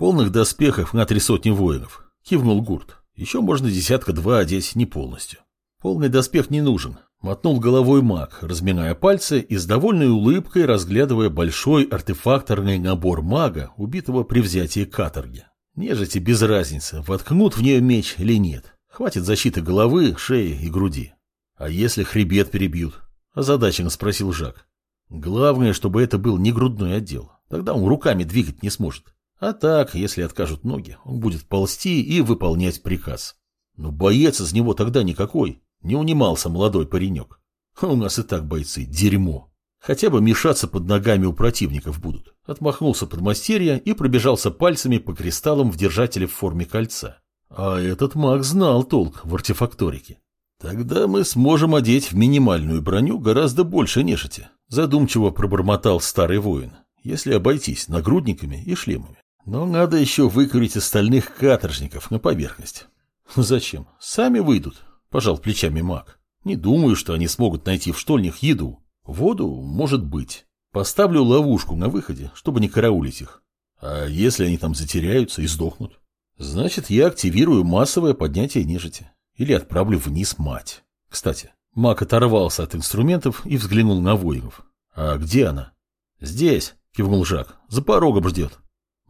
Полных доспехов на три сотни воинов, кивнул Гурт. Еще можно десятка-два одеть не полностью. Полный доспех не нужен, мотнул головой маг, разминая пальцы и с довольной улыбкой разглядывая большой артефакторный набор мага, убитого при взятии каторги. Нежити без разницы, воткнут в нее меч или нет. Хватит защиты головы, шеи и груди. А если хребет перебьют? Озадаченно спросил Жак. Главное, чтобы это был не грудной отдел. Тогда он руками двигать не сможет. А так, если откажут ноги, он будет ползти и выполнять приказ. Но боец из него тогда никакой. Не унимался молодой паренек. А у нас и так бойцы дерьмо. Хотя бы мешаться под ногами у противников будут. Отмахнулся подмастерья и пробежался пальцами по кристаллам в держателе в форме кольца. А этот маг знал толк в артефакторике. Тогда мы сможем одеть в минимальную броню гораздо больше нежити. Задумчиво пробормотал старый воин, если обойтись нагрудниками и шлемами. Но надо еще выкурить остальных каторжников на поверхность. Зачем? Сами выйдут, пожал плечами маг. Не думаю, что они смогут найти в штольнях еду. Воду, может быть. Поставлю ловушку на выходе, чтобы не караулить их. А если они там затеряются и сдохнут? Значит, я активирую массовое поднятие нежити. Или отправлю вниз мать. Кстати, маг оторвался от инструментов и взглянул на воинов. А где она? Здесь, кивнул Жак. За порогом ждет.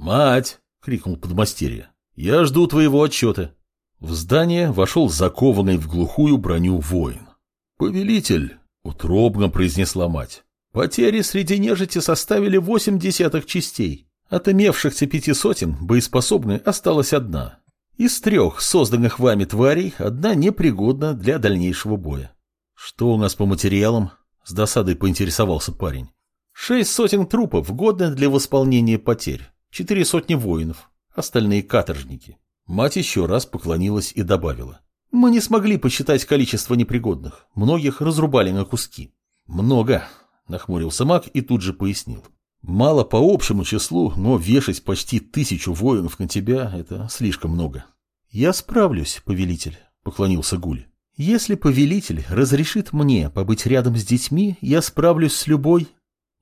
«Мать!» — крикнул подмастерье. «Я жду твоего отчета». В здание вошел закованный в глухую броню воин. «Повелитель!» — утробно произнесла мать. «Потери среди нежити составили восемь десятых частей. От имевшихся пяти сотен боеспособной осталась одна. Из трех созданных вами тварей одна непригодна для дальнейшего боя. Что у нас по материалам? С досадой поинтересовался парень. Шесть сотен трупов годны для восполнения потерь. Четыре сотни воинов, остальные каторжники. Мать еще раз поклонилась и добавила. Мы не смогли посчитать количество непригодных. Многих разрубали на куски. Много, нахмурился маг и тут же пояснил. Мало по общему числу, но вешать почти тысячу воинов на тебя – это слишком много. Я справлюсь, повелитель, поклонился Гуль. Если повелитель разрешит мне побыть рядом с детьми, я справлюсь с любой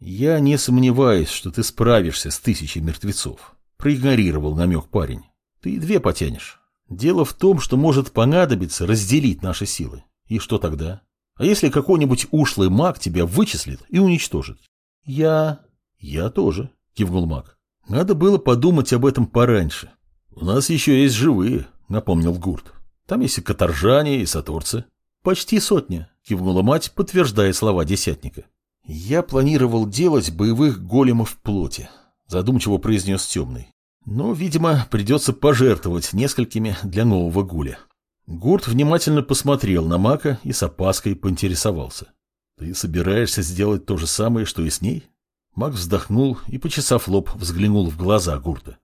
«Я не сомневаюсь, что ты справишься с тысячей мертвецов», — проигнорировал намек парень. «Ты две потянешь. Дело в том, что может понадобиться разделить наши силы. И что тогда? А если какой-нибудь ушлый маг тебя вычислит и уничтожит?» «Я...» «Я тоже», — кивнул маг. «Надо было подумать об этом пораньше. У нас еще есть живые», — напомнил Гурт. «Там есть и каторжане, и саторцы». «Почти сотня», — кивнула мать, подтверждая слова десятника. «Я планировал делать боевых големов в плоти», — задумчиво произнес темный. «Но, видимо, придется пожертвовать несколькими для нового гуля». Гурт внимательно посмотрел на Мака и с опаской поинтересовался. «Ты собираешься сделать то же самое, что и с ней?» Мак вздохнул и, почесав лоб, взглянул в глаза Гурта.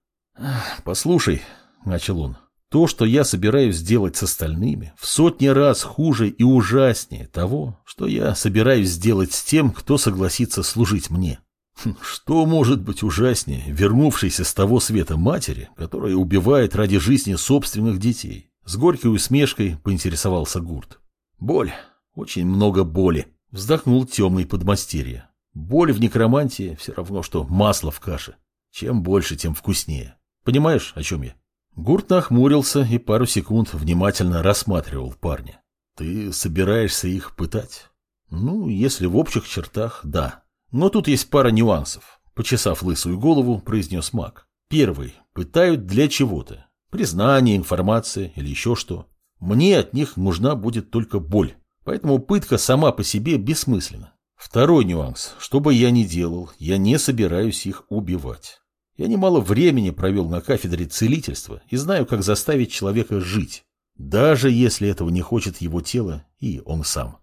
«Послушай», — начал он, то, что я собираюсь сделать с остальными, в сотни раз хуже и ужаснее того, что я собираюсь сделать с тем, кто согласится служить мне. Хм, что может быть ужаснее вернувшейся с того света матери, которая убивает ради жизни собственных детей? С горькой усмешкой поинтересовался Гурт. Боль. Очень много боли. Вздохнул темный подмастерье. Боль в некромантии все равно, что масло в каше. Чем больше, тем вкуснее. Понимаешь, о чем я? Гурт нахмурился и пару секунд внимательно рассматривал парня. «Ты собираешься их пытать?» «Ну, если в общих чертах, да. Но тут есть пара нюансов», — почесав лысую голову, произнес маг. «Первый. Пытают для чего-то. Признание, информация или еще что. Мне от них нужна будет только боль. Поэтому пытка сама по себе бессмысленна. Второй нюанс. Что бы я ни делал, я не собираюсь их убивать. Я немало времени провел на кафедре целительства и знаю, как заставить человека жить, даже если этого не хочет его тело и он сам.